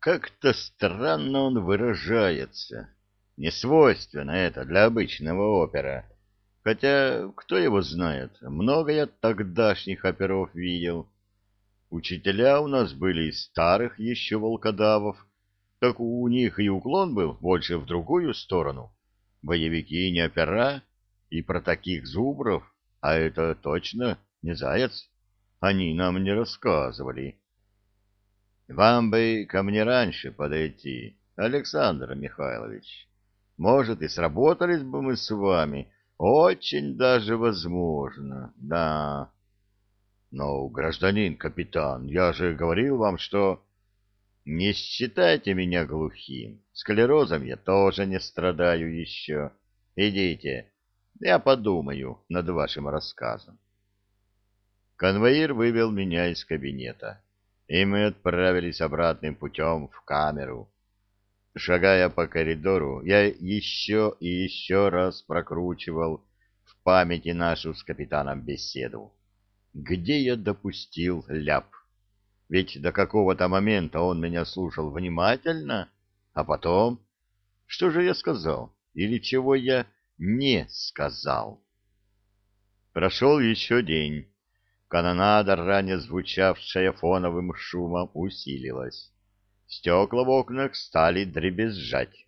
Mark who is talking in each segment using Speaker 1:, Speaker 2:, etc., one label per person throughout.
Speaker 1: как-то странно он выражается. Не свойственно это для обычного опера. Хотя, кто его знает, много я тогдашних оперов видел. Учителя у нас были из старых еще волкодавов, так у них и уклон был больше в другую сторону. Боевики не опера, и про таких зубров, а это точно не заяц, они нам не рассказывали. Вам бы ко мне раньше подойти, Александр Михайлович. Может, и сработались бы мы с вами, очень даже возможно, да. Но, гражданин капитан, я же говорил вам, что... Не считайте меня глухим. Склерозом я тоже не страдаю еще. Идите, я подумаю над вашим рассказом. Конвоир вывел меня из кабинета, и мы отправились обратным путем в камеру. Шагая по коридору, я еще и еще раз прокручивал в памяти нашу с капитаном беседу. Где я допустил ляп? Ведь до какого-то момента он меня слушал внимательно, а потом... Что же я сказал? Или чего я не сказал? Прошел еще день. Канонада, ранее звучавшая фоновым шумом, усилилась. Стекла в окнах стали дребезжать.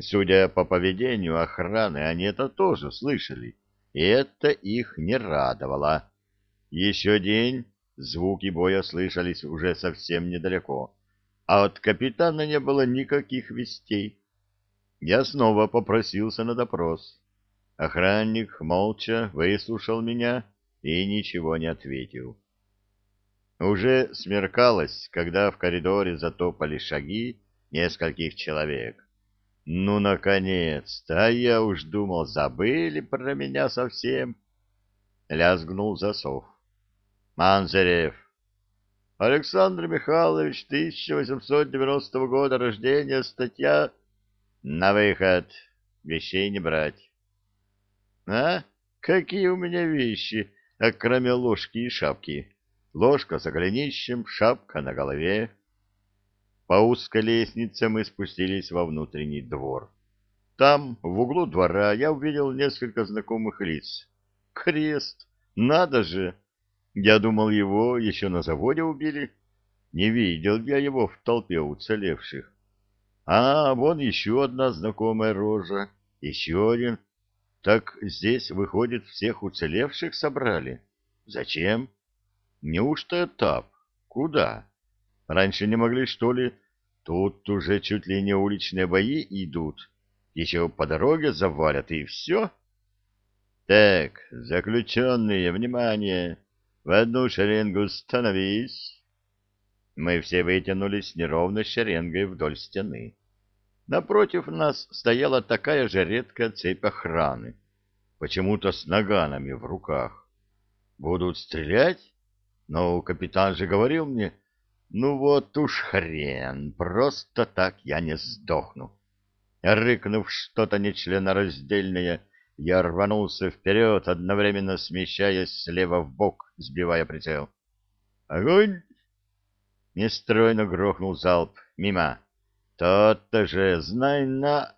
Speaker 1: Судя по поведению охраны, они это тоже слышали, и это их не радовало. Еще день, звуки боя слышались уже совсем недалеко, а от капитана не было никаких вестей. Я снова попросился на допрос. Охранник молча выслушал меня и ничего не ответил. Уже смеркалось, когда в коридоре затопали шаги нескольких человек. Ну, наконец-то! А я уж думал, забыли про меня совсем. Лязгнул засов. Манзарев. Александр Михайлович, 1890 года рождения, статья «На выход. Вещей не брать». А? Какие у меня вещи, а кроме ложки и шапки? ложка с голенищем, шапка на голове. По узкой лестнице мы спустились во внутренний двор. Там, в углу двора, я увидел несколько знакомых лиц. Крест! Надо же! Я думал, его еще на заводе убили. Не видел я его в толпе уцелевших. А, вон еще одна знакомая рожа, еще один. Так здесь, выходит, всех уцелевших собрали? Зачем? Неужто этап? Куда? Раньше не могли, что ли? Тут уже чуть ли не уличные бои идут. Еще по дороге завалят, и все. Так, заключенные, внимание! В одну шеренгу становись. Мы все вытянулись неровной шеренгой вдоль стены. Напротив нас стояла такая же редкая цепь охраны, почему-то с наганами в руках. Будут стрелять? Но капитан же говорил мне, ну вот уж хрен, просто так я не сдохну. Рыкнув что-то нечленораздельное, я рванулся вперед, одновременно смещаясь слева в бок, сбивая прицел. «Огонь!» Нестройно грохнул залп. Мимо. Тот-то же, знай на...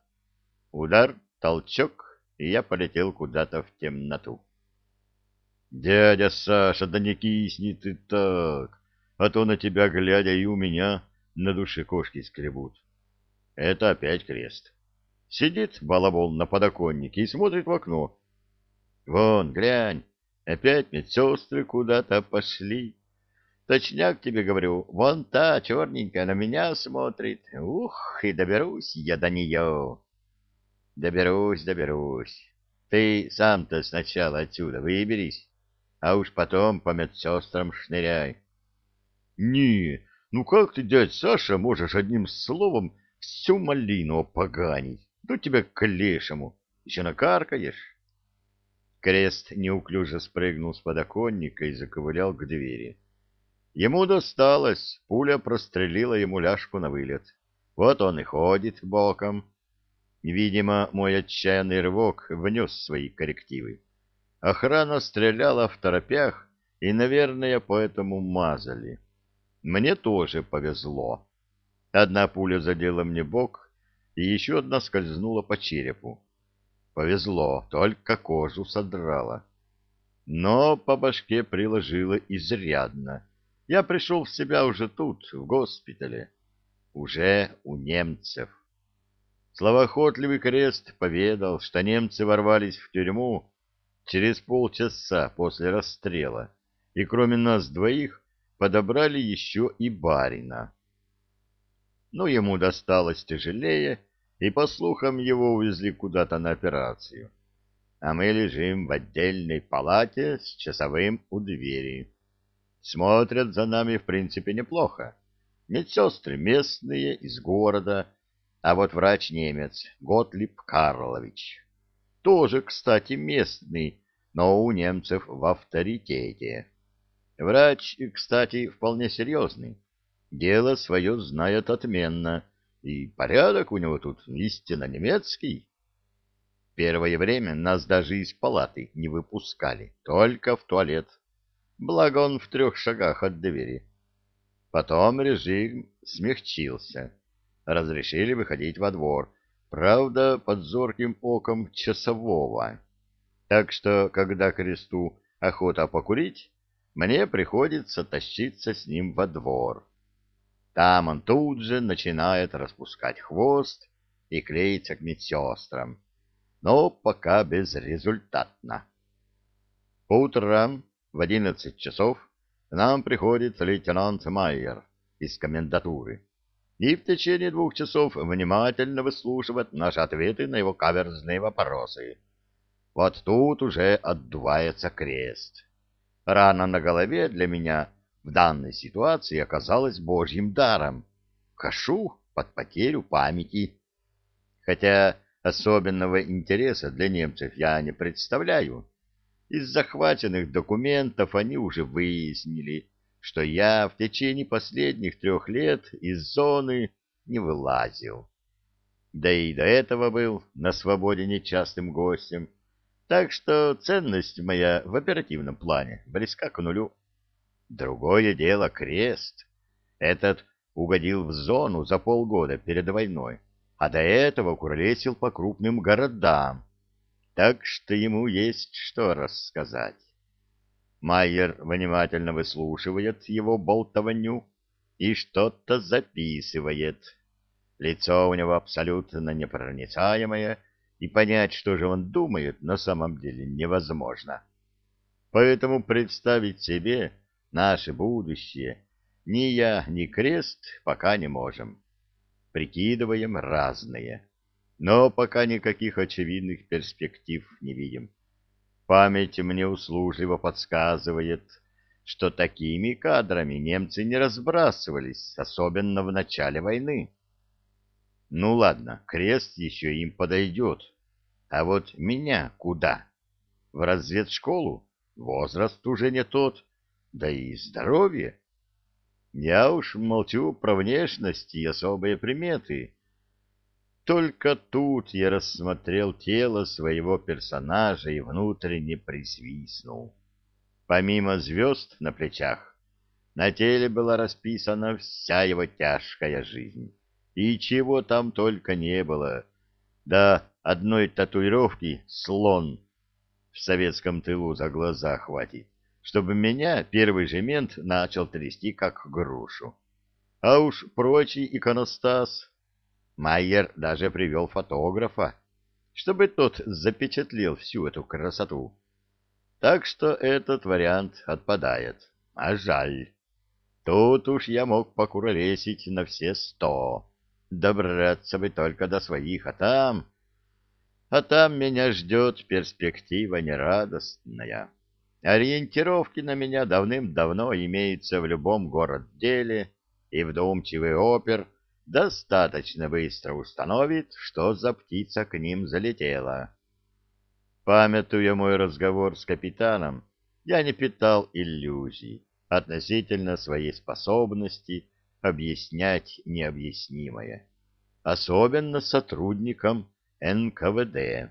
Speaker 1: Удар, толчок, и я полетел куда-то в темноту. Дядя Саша, да не кисни ты так, а то на тебя глядя и у меня на душе кошки скребут. Это опять крест. Сидит балабол на подоконнике и смотрит в окно. Вон, глянь, опять медсестры куда-то пошли. Точняк тебе говорю, вон та черненькая на меня смотрит. Ух, и доберусь я до нее. Доберусь, доберусь. Ты сам-то сначала отсюда выберись а уж потом по медсестрам шныряй. — Не, ну как ты, дядь Саша, можешь одним словом всю малину опоганить? Ну тебя к лешему, еще накаркаешь. Крест неуклюже спрыгнул с подоконника и заковылял к двери. Ему досталось, пуля прострелила ему ляжку на вылет. Вот он и ходит боком. Видимо, мой отчаянный рывок внес свои коррективы. Охрана стреляла в торопях, и, наверное, поэтому мазали. Мне тоже повезло. Одна пуля задела мне бок, и еще одна скользнула по черепу. Повезло, только кожу содрала. Но по башке приложила изрядно. Я пришел в себя уже тут, в госпитале. Уже у немцев. Словоохотливый крест поведал, что немцы ворвались в тюрьму через полчаса после расстрела, и кроме нас двоих подобрали еще и барина. Но ему досталось тяжелее, и, по слухам, его увезли куда-то на операцию. А мы лежим в отдельной палате с часовым у двери. Смотрят за нами, в принципе, неплохо. Медсестры местные, из города, а вот врач-немец Готлиб Карлович. Тоже, кстати, местный, но у немцев в авторитете. Врач, кстати, вполне серьезный. Дело свое знает отменно, и порядок у него тут истинно немецкий. Первое время нас даже из палаты не выпускали, только в туалет. Благо он в трех шагах от двери. Потом режим смягчился разрешили выходить во двор, правда, под зорким оком часового. Так что, когда кресту охота покурить, мне приходится тащиться с ним во двор. Там он тут же начинает распускать хвост и клеиться к медсестрам, но пока безрезультатно. По утрам в одиннадцать часов нам приходит лейтенант Майер из комендатуры и в течение двух часов внимательно выслушивать наши ответы на его каверзные вопросы. Вот тут уже отдувается крест. Рана на голове для меня в данной ситуации оказалась божьим даром. Кашу под потерю памяти. Хотя особенного интереса для немцев я не представляю. Из захваченных документов они уже выяснили, что я в течение последних трех лет из зоны не вылазил. Да и до этого был на свободе нечастым гостем, так что ценность моя в оперативном плане близка к нулю. Другое дело крест. Этот угодил в зону за полгода перед войной, а до этого куролесил по крупным городам, так что ему есть что рассказать. Майер внимательно выслушивает его болтовню и что-то записывает. Лицо у него абсолютно непроницаемое, и понять, что же он думает, на самом деле невозможно. Поэтому представить себе наше будущее ни я, ни Крест пока не можем. Прикидываем разные, но пока никаких очевидных перспектив не видим. Память мне услужливо подсказывает, что такими кадрами немцы не разбрасывались, особенно в начале войны. Ну ладно, крест еще им подойдет. А вот меня куда? В разведшколу? Возраст уже не тот, да и здоровье. Я уж молчу про внешность и особые приметы. Только тут я рассмотрел тело своего персонажа и внутренне присвистнул. Помимо звезд на плечах, на теле была расписана вся его тяжкая жизнь. И чего там только не было. Да одной татуировки слон в советском тылу за глаза хватит, чтобы меня первый же мент начал трясти, как грушу. А уж прочий иконостас Майер даже привел фотографа, чтобы тот запечатлел всю эту красоту. Так что этот вариант отпадает. А жаль. Тут уж я мог покуролесить на все сто. Добраться бы только до своих, а там... А там меня ждет перспектива нерадостная. Ориентировки на меня давным-давно имеются в любом город-деле, и вдумчивый опер — достаточно быстро установит, что за птица к ним залетела. Памятуя мой разговор с капитаном, я не питал иллюзий относительно своей способности объяснять необъяснимое, особенно сотрудникам НКВД.